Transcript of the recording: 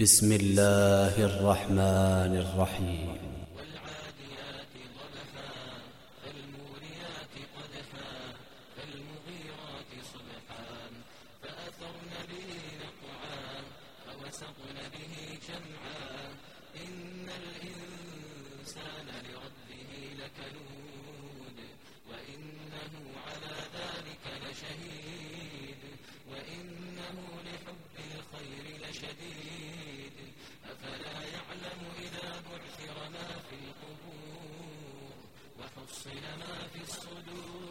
بسم الله الرحمن الرحيم. والعاديات ضبحا فالموريات قدحا فالمغيرات صبحا فأثرن به نقعا فوسطن به جمعا إن الإنسان لربه لكنود يصل ما في الصدور.